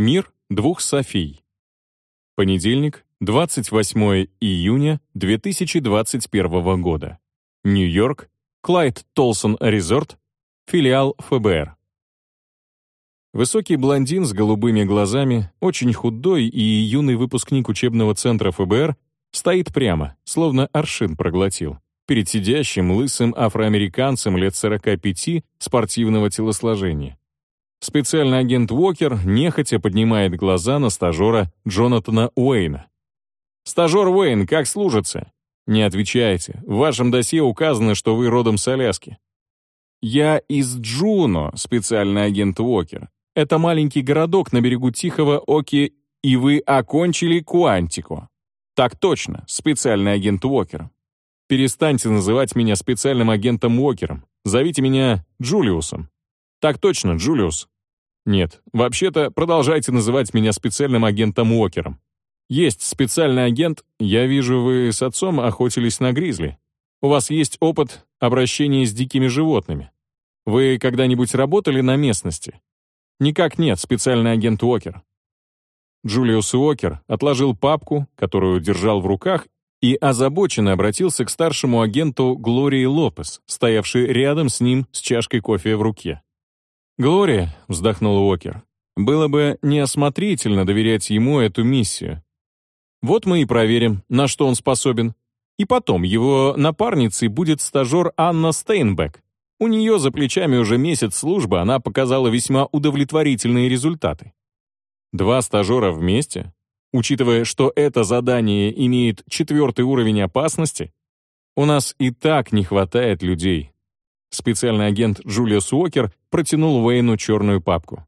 Мир двух Софий. Понедельник, 28 июня 2021 года. Нью-Йорк, Клайд Толсон Резорт, филиал ФБР. Высокий блондин с голубыми глазами, очень худой и юный выпускник учебного центра ФБР стоит прямо, словно аршин проглотил, перед сидящим лысым афроамериканцем лет 45 спортивного телосложения. Специальный агент Уокер нехотя поднимает глаза на стажера Джонатана Уэйна. «Стажер Уэйн, как служится?» «Не отвечайте. В вашем досье указано, что вы родом с Аляски». «Я из Джуно, специальный агент Уокер. Это маленький городок на берегу Тихого Оки, и вы окончили Куантико». «Так точно, специальный агент Уокер». «Перестаньте называть меня специальным агентом Уокером. Зовите меня Джулиусом». «Так точно, Джулиус». «Нет, вообще-то продолжайте называть меня специальным агентом Уокером. Есть специальный агент, я вижу, вы с отцом охотились на гризли. У вас есть опыт обращения с дикими животными. Вы когда-нибудь работали на местности? Никак нет, специальный агент Уокер. Джулиус Уокер отложил папку, которую держал в руках, и озабоченно обратился к старшему агенту Глории Лопес, стоявшей рядом с ним с чашкой кофе в руке. «Глория», — вздохнул Уокер, — «было бы неосмотрительно доверять ему эту миссию. Вот мы и проверим, на что он способен. И потом, его напарницей будет стажер Анна Стейнбек. У нее за плечами уже месяц службы, она показала весьма удовлетворительные результаты. Два стажера вместе? Учитывая, что это задание имеет четвертый уровень опасности, у нас и так не хватает людей, Специальный агент Джулиус Уокер протянул Уэйну черную папку.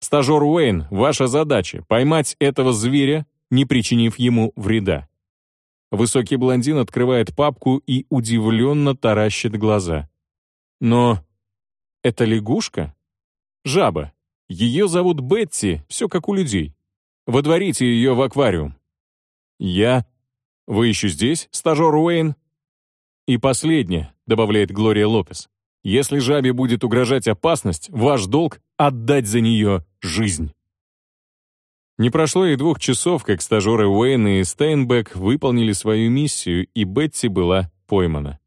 «Стажер Уэйн, ваша задача — поймать этого зверя, не причинив ему вреда». Высокий блондин открывает папку и удивленно таращит глаза. «Но это лягушка? Жаба. Ее зовут Бетти, все как у людей. Водворите ее в аквариум». «Я? Вы еще здесь, стажер Уэйн?» «И последнее», — добавляет Глория Лопес. «Если жабе будет угрожать опасность, ваш долг — отдать за нее жизнь». Не прошло и двух часов, как стажеры Уэйн и Стейнбек выполнили свою миссию, и Бетти была поймана.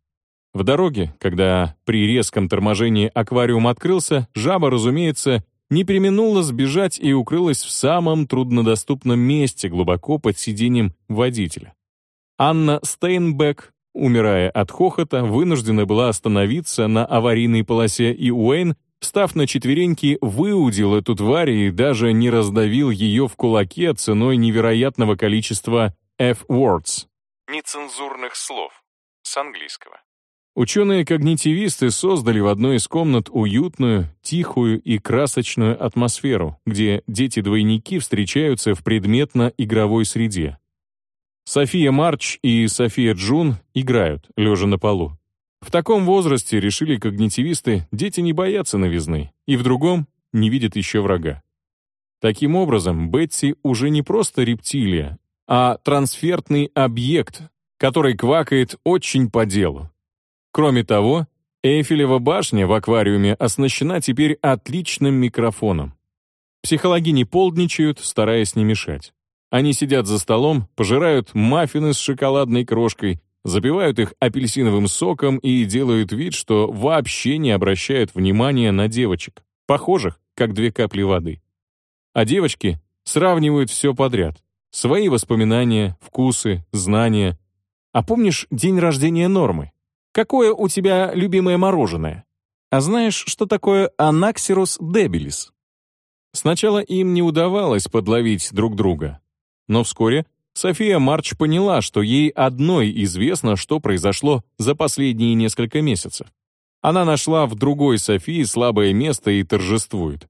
В дороге, когда при резком торможении аквариум открылся, жаба, разумеется, не применула сбежать и укрылась в самом труднодоступном месте, глубоко под сиденьем водителя. Анна Стейнбек умирая от хохота, вынуждена была остановиться на аварийной полосе, и Уэйн, встав на четвереньки, выудил эту тварь и даже не раздавил ее в кулаке ценой невероятного количества F-words — нецензурных слов с английского. Ученые-когнитивисты создали в одной из комнат уютную, тихую и красочную атмосферу, где дети-двойники встречаются в предметно-игровой среде. София Марч и София Джун играют, лежа на полу. В таком возрасте, решили когнитивисты, дети не боятся новизны, и в другом не видят еще врага. Таким образом, Бетси уже не просто рептилия, а трансфертный объект, который квакает очень по делу. Кроме того, Эйфелева башня в аквариуме оснащена теперь отличным микрофоном. Психологи не полдничают, стараясь не мешать. Они сидят за столом, пожирают маффины с шоколадной крошкой, запивают их апельсиновым соком и делают вид, что вообще не обращают внимания на девочек, похожих, как две капли воды. А девочки сравнивают все подряд. Свои воспоминания, вкусы, знания. А помнишь день рождения Нормы? Какое у тебя любимое мороженое? А знаешь, что такое анаксирус дебилис? Сначала им не удавалось подловить друг друга, но вскоре София Марч поняла, что ей одной известно, что произошло за последние несколько месяцев. Она нашла в другой Софии слабое место и торжествует.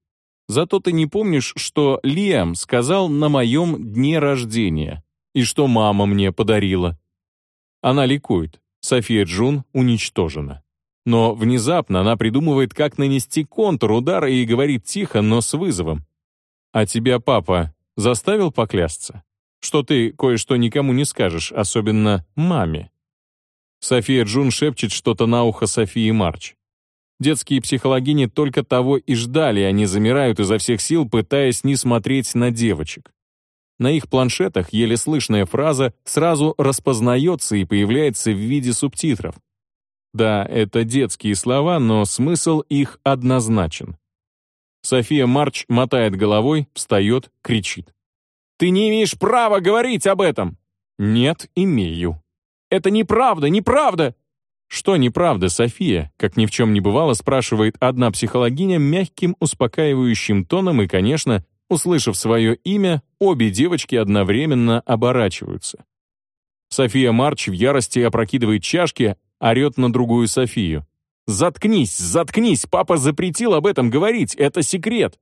Зато ты не помнишь, что Лиам сказал на моем дне рождения и что мама мне подарила. Она ликует. София Джун уничтожена. Но внезапно она придумывает, как нанести контур удара и говорит тихо, но с вызовом. «А тебя папа заставил поклясться?» Что ты кое-что никому не скажешь, особенно маме». София Джун шепчет что-то на ухо Софии Марч. Детские психологини только того и ждали, они замирают изо всех сил, пытаясь не смотреть на девочек. На их планшетах еле слышная фраза сразу распознается и появляется в виде субтитров. Да, это детские слова, но смысл их однозначен. София Марч мотает головой, встает, кричит. «Ты не имеешь права говорить об этом!» «Нет, имею». «Это неправда, неправда!» «Что неправда, София?» Как ни в чем не бывало, спрашивает одна психологиня мягким, успокаивающим тоном и, конечно, услышав свое имя, обе девочки одновременно оборачиваются. София Марч в ярости опрокидывает чашки, орет на другую Софию. «Заткнись, заткнись! Папа запретил об этом говорить! Это секрет!»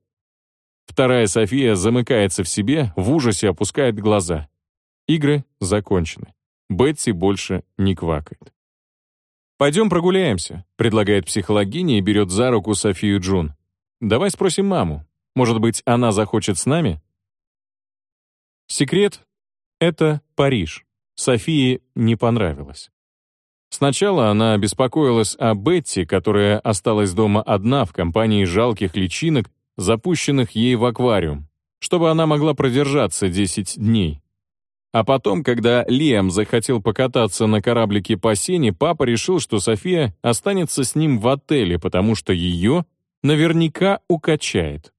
Вторая София замыкается в себе, в ужасе опускает глаза. Игры закончены. Бетси больше не квакает. «Пойдем прогуляемся», — предлагает психологиня и берет за руку Софию Джун. «Давай спросим маму. Может быть, она захочет с нами?» Секрет — это Париж. Софии не понравилось. Сначала она беспокоилась о Бетти, которая осталась дома одна в компании жалких личинок, запущенных ей в аквариум, чтобы она могла продержаться 10 дней. А потом, когда Лиам захотел покататься на кораблике по сене, папа решил, что София останется с ним в отеле, потому что ее наверняка укачает.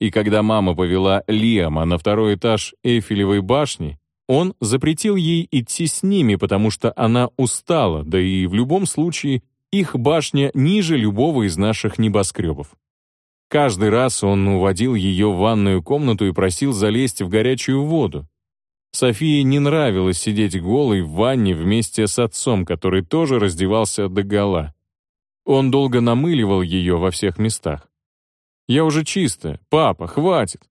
И когда мама повела Лиама на второй этаж Эйфелевой башни, он запретил ей идти с ними, потому что она устала, да и в любом случае их башня ниже любого из наших небоскребов. Каждый раз он уводил ее в ванную комнату и просил залезть в горячую воду. Софии не нравилось сидеть голой в ванне вместе с отцом, который тоже раздевался догола. Он долго намыливал ее во всех местах. «Я уже чистая. Папа, хватит!»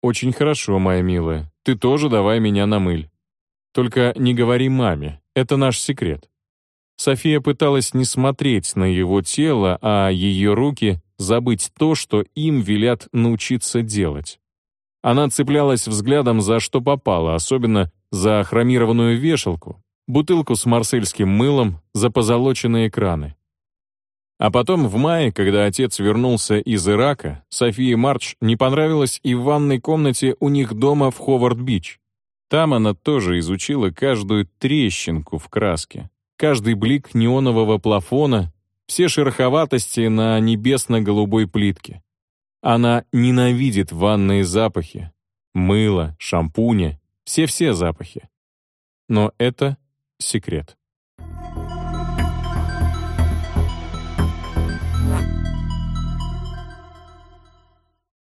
«Очень хорошо, моя милая. Ты тоже давай меня намыль. Только не говори маме, это наш секрет». София пыталась не смотреть на его тело, а ее руки забыть то, что им велят научиться делать. Она цеплялась взглядом за что попало, особенно за хромированную вешалку, бутылку с марсельским мылом, за позолоченные экраны. А потом в мае, когда отец вернулся из Ирака, Софии Марч не понравилось и в ванной комнате у них дома в Ховард-Бич. Там она тоже изучила каждую трещинку в краске, каждый блик неонового плафона, все шероховатости на небесно-голубой плитке. Она ненавидит ванные запахи, мыло, шампуня, все-все запахи. Но это секрет.